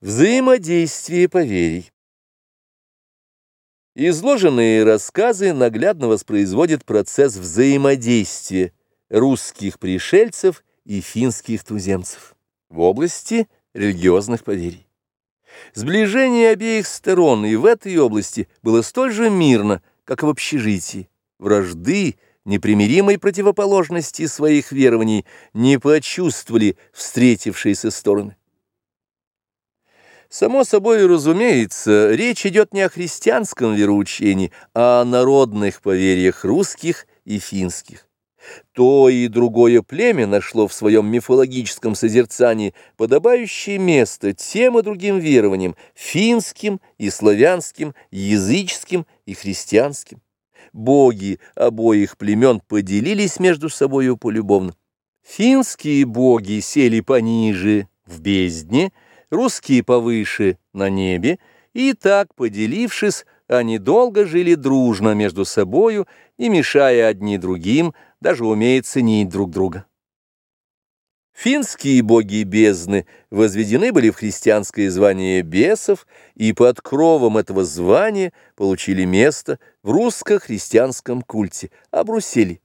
Взаимодействие поверий. Изложенные рассказы наглядно воспроизводят процесс взаимодействия русских пришельцев и финских туземцев в области религиозных поверий. Сближение обеих сторон и в этой области было столь же мирно, как и в общежитии. Вражды, непримиримой противоположности своих верований не почувствовали встретившиеся стороны. Само собой разумеется, речь идет не о христианском вероучении, а о народных поверьях русских и финских. То и другое племя нашло в своем мифологическом созерцании подобающее место тем и другим верованиям, финским и славянским, языческим и христианским. Боги обоих племен поделились между собою полюбовно. Финские боги сели пониже, в бездне, русские повыше на небе, и так, поделившись, они долго жили дружно между собою, не мешая одни другим, даже умея ценить друг друга. Финские боги бездны возведены были в христианское звание бесов, и под кровом этого звания получили место в русско-христианском культе, обрусели,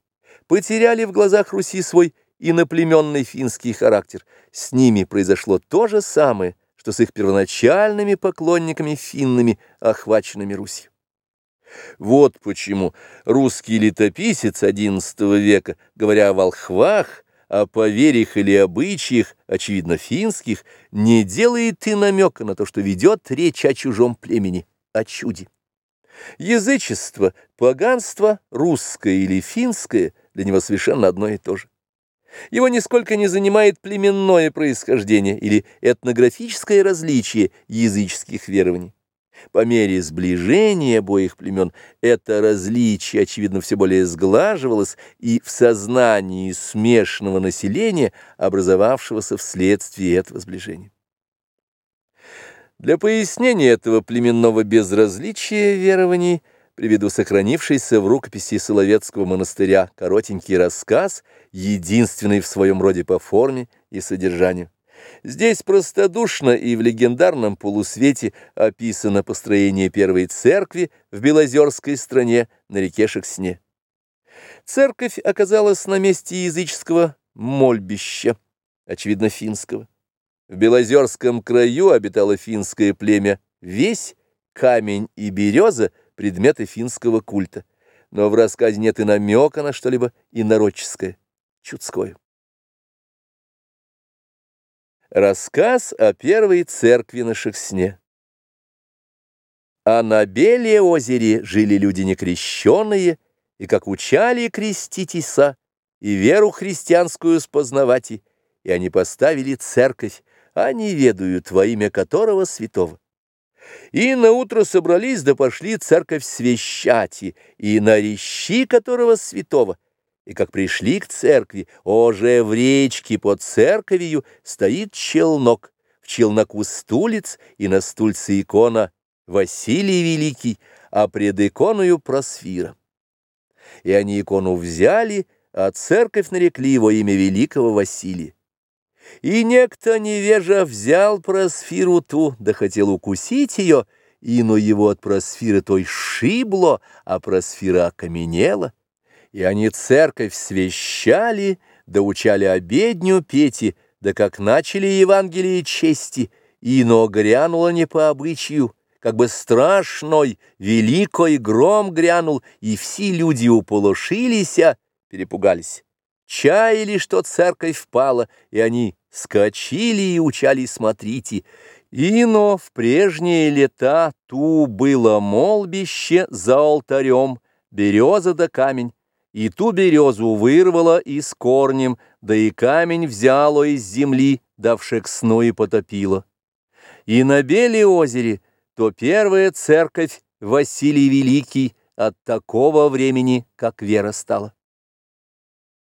потеряли в глазах Руси свой иноплеменный финский характер. С ними произошло то же самое, что с их первоначальными поклонниками финнами, охваченными Русью. Вот почему русский летописец XI века, говоря о волхвах, о поверьях или обычаях, очевидно, финских, не делает и намека на то, что ведет речь о чужом племени, о чуде. Язычество, поганство, русское или финское, для него совершенно одно и то же. Его нисколько не занимает племенное происхождение или этнографическое различие языческих верований. По мере сближения обоих племен это различие, очевидно, все более сглаживалось и в сознании смешанного населения, образовавшегося вследствие этого сближения. Для пояснения этого племенного безразличия верований приведу сохранившийся в рукописи Соловецкого монастыря коротенький рассказ, единственный в своем роде по форме и содержанию. Здесь простодушно и в легендарном полусвете описано построение первой церкви в Белозерской стране на реке Шексне. Церковь оказалась на месте языческого мольбища, очевидно, финского. В Белозерском краю обитало финское племя Весь, Камень и Береза – предметы финского культа, но в рассказе нет и намека на что-либо инородческое, чудское. Рассказ о первой церкви на Шексне. А на Беле озере жили люди некрещенные, и как учали креститеса, и веру христианскую спознавати, и они поставили церковь, а не ведают во имя которого святого. И наутро собрались да пошли церковь свящати, и на рещи которого святого. И как пришли к церкви, уже в речке под церковью стоит челнок, в челноку стулец, и на стульце икона Василий Великий, а пред иконою просфира. И они икону взяли, а церковь нарекли во имя великого Василия. И некто невежа взял просфиру ту, да хотел укусить ее, и но его от просфиры той шибло, а просфира окаменела. И они церковь свещали, да учали обедню пети, да как начали Евангелие чести, и но грянуло не по обычаю, как бы страшной, великой гром грянул, и все люди уполошилися, перепугались. Чаяли, что церковь впала, и они скочили и учали смотрите, Ино в прежние лета ту было молбище за алтарем, береза да камень, и ту березу вырвала и с корнем, да и камень взяло из земли, к сну и потопило. И на Беле озере то первая церковь Василий Великий от такого времени, как вера стала.